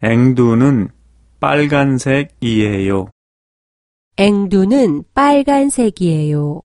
앵두는 빨간색이에요. 앵두는 빨간색이에요.